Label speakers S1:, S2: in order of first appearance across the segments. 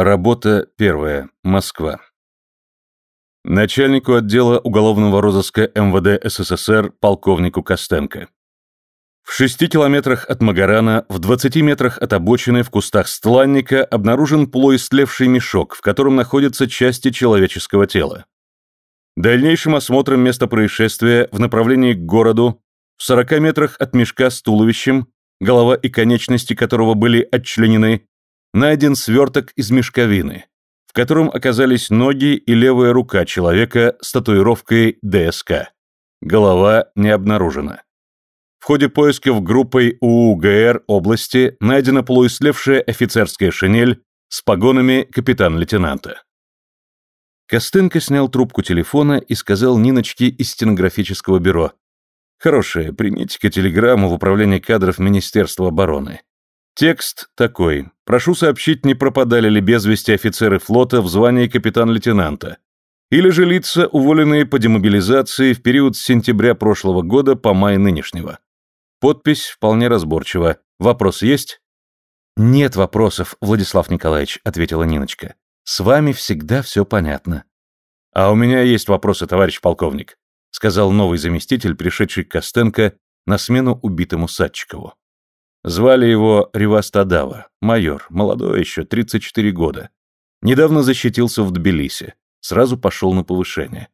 S1: Работа первая. Москва. Начальнику отдела уголовного розыска МВД СССР полковнику Костенко. В шести километрах от Магарана, в двадцати метрах от обочины, в кустах стланника обнаружен полуистлевший мешок, в котором находятся части человеческого тела. Дальнейшим осмотром места происшествия в направлении к городу, в сорока метрах от мешка с туловищем, голова и конечности которого были отчленены, найден сверток из мешковины, в котором оказались ноги и левая рука человека с татуировкой ДСК. Голова не обнаружена. В ходе поисков группой УУГР области найдена полуислевшая офицерская шинель с погонами капитан-лейтенанта. Костенко снял трубку телефона и сказал Ниночке из стенографического бюро. «Хорошая, примите-ка телеграмму в управление кадров Министерства обороны. Текст такой. Прошу сообщить, не пропадали ли без вести офицеры флота в звании капитан-лейтенанта. Или же лица, уволенные по демобилизации в период с сентября прошлого года по май нынешнего. Подпись вполне разборчива. Вопрос есть? Нет вопросов, Владислав Николаевич, ответила Ниночка. С вами всегда все понятно. А у меня есть вопросы, товарищ полковник, сказал новый заместитель, пришедший к Костенко на смену убитому Садчикову. Звали его Ривастадава, майор, молодой еще, 34 года. Недавно защитился в Тбилиси, сразу пошел на повышение.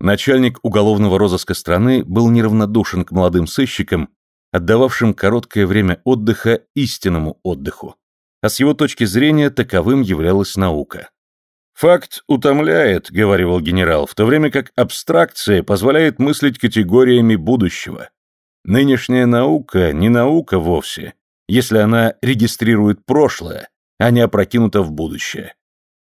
S1: Начальник уголовного розыска страны был неравнодушен к молодым сыщикам, отдававшим короткое время отдыха истинному отдыху. А с его точки зрения таковым являлась наука. «Факт утомляет», — говорил генерал, в то время как абстракция позволяет мыслить категориями будущего. Нынешняя наука не наука вовсе, если она регистрирует прошлое, а не опрокинута в будущее.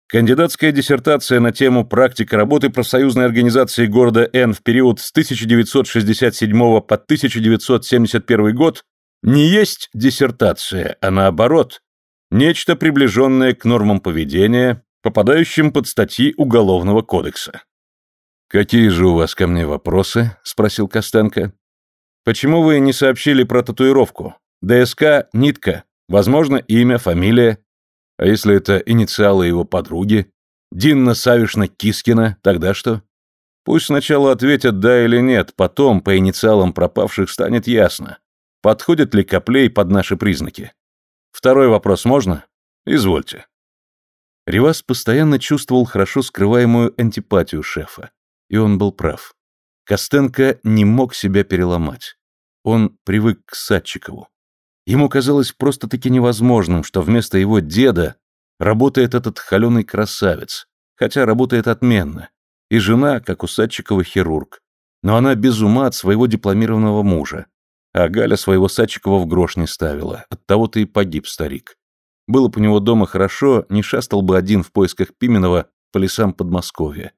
S1: Кандидатская диссертация на тему «Практика работы профсоюзной организации города Н в период с 1967 по 1971 год» не есть диссертация, а наоборот, нечто приближенное к нормам поведения, попадающим под статьи Уголовного кодекса. «Какие же у вас ко мне вопросы?» – спросил Костенко. Почему вы не сообщили про татуировку? ДСК – нитка. Возможно, имя, фамилия. А если это инициалы его подруги? Динна Савишна Кискина, тогда что? Пусть сначала ответят «да» или «нет», потом по инициалам пропавших станет ясно, подходит ли Коплей под наши признаки. Второй вопрос можно? Извольте. Ривас постоянно чувствовал хорошо скрываемую антипатию шефа, и он был прав. Костенко не мог себя переломать. Он привык к Садчикову. Ему казалось просто-таки невозможным, что вместо его деда работает этот холеный красавец, хотя работает отменно, и жена, как у Садчикова, хирург. Но она без ума от своего дипломированного мужа, а Галя своего Садчикова в грош не ставила, оттого-то и погиб старик. Было бы у него дома хорошо, не шастал бы один в поисках Пименова по лесам Подмосковья.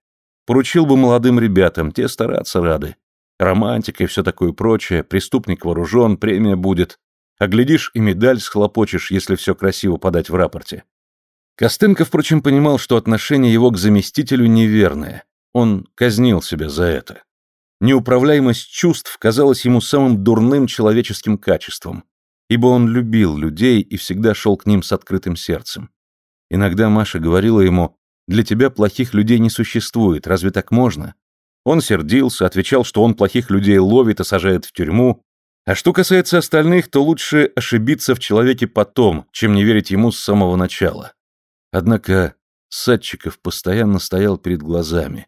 S1: Поручил бы молодым ребятам, те стараться рады. Романтика и все такое прочее, преступник вооружен, премия будет. А глядишь, и медаль схлопочешь, если все красиво подать в рапорте. Костенко, впрочем, понимал, что отношение его к заместителю неверное. Он казнил себя за это. Неуправляемость чувств казалась ему самым дурным человеческим качеством, ибо он любил людей и всегда шел к ним с открытым сердцем. Иногда Маша говорила ему, для тебя плохих людей не существует, разве так можно? Он сердился, отвечал, что он плохих людей ловит и сажает в тюрьму. А что касается остальных, то лучше ошибиться в человеке потом, чем не верить ему с самого начала. Однако Садчиков постоянно стоял перед глазами.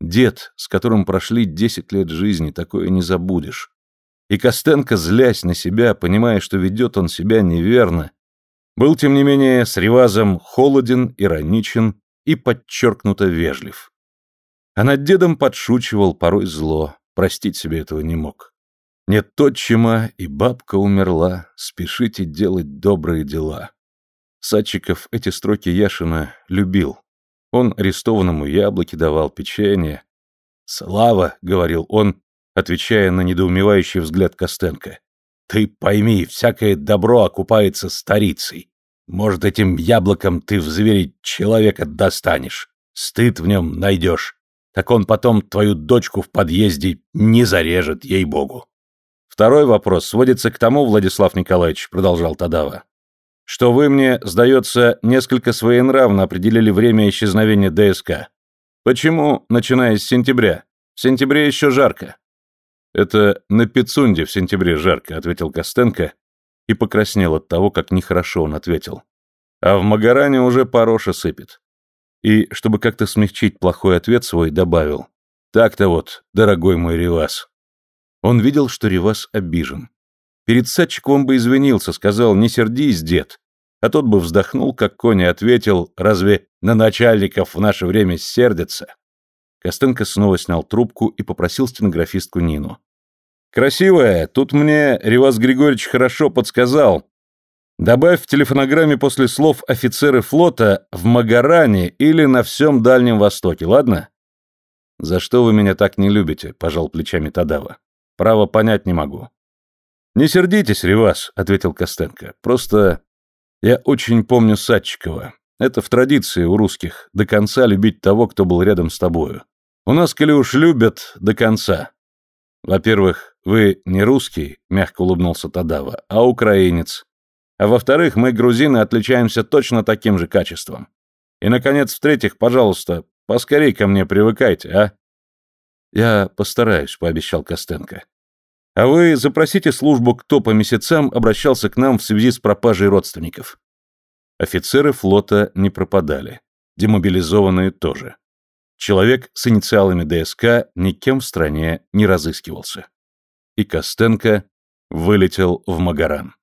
S1: Дед, с которым прошли десять лет жизни, такое не забудешь. И Костенко, злясь на себя, понимая, что ведет он себя неверно, был, тем не менее, с Ревазом холоден, ироничен и подчеркнуто вежлив. А над дедом подшучивал порой зло, простить себе этого не мог. Нет отчима, и бабка умерла, спешите делать добрые дела. Садчиков эти строки Яшина любил. Он арестованному яблоки давал, печенье. «Слава», — говорил он, отвечая на недоумевающий взгляд Костенко, — «ты пойми, всякое добро окупается старицей. Может, этим яблоком ты в звере человека достанешь, стыд в нем найдешь. Так он потом твою дочку в подъезде не зарежет, ей-богу. Второй вопрос сводится к тому, Владислав Николаевич, продолжал Тадава, что вы мне, сдается, несколько своенравно определили время исчезновения ДСК. Почему, начиная с сентября? В сентябре еще жарко. Это на Пицунде в сентябре жарко, ответил Костенко и покраснел от того, как нехорошо он ответил. А в Магаране уже пороша сыпет. И, чтобы как-то смягчить плохой ответ свой, добавил. Так-то вот, дорогой мой Ревас. Он видел, что Ревас обижен. Перед Садчиком бы извинился, сказал «не сердись, дед». А тот бы вздохнул, как конь, и ответил «разве на начальников в наше время сердятся?» Костенко снова снял трубку и попросил стенографистку Нину. «Красивая, тут мне Ревас Григорьевич хорошо подсказал. Добавь в телефонограмме после слов «офицеры флота» в Магаране или на всем Дальнем Востоке, ладно?» «За что вы меня так не любите?» – пожал плечами Тадава. «Право понять не могу». «Не сердитесь, Ревас», — ответил Костенко. «Просто я очень помню Садчикова. Это в традиции у русских — до конца любить того, кто был рядом с тобою. У нас, коли уж любят, до конца. Во-первых, вы не русский, — мягко улыбнулся Тадава, — а украинец. А во-вторых, мы, грузины, отличаемся точно таким же качеством. И, наконец, в-третьих, пожалуйста, поскорей ко мне привыкайте, а?» «Я постараюсь», — пообещал Костенко. А вы запросите службу, кто по месяцам обращался к нам в связи с пропажей родственников. Офицеры флота не пропадали. Демобилизованные тоже. Человек с инициалами ДСК никем в стране не разыскивался. И Костенко вылетел в Магаран.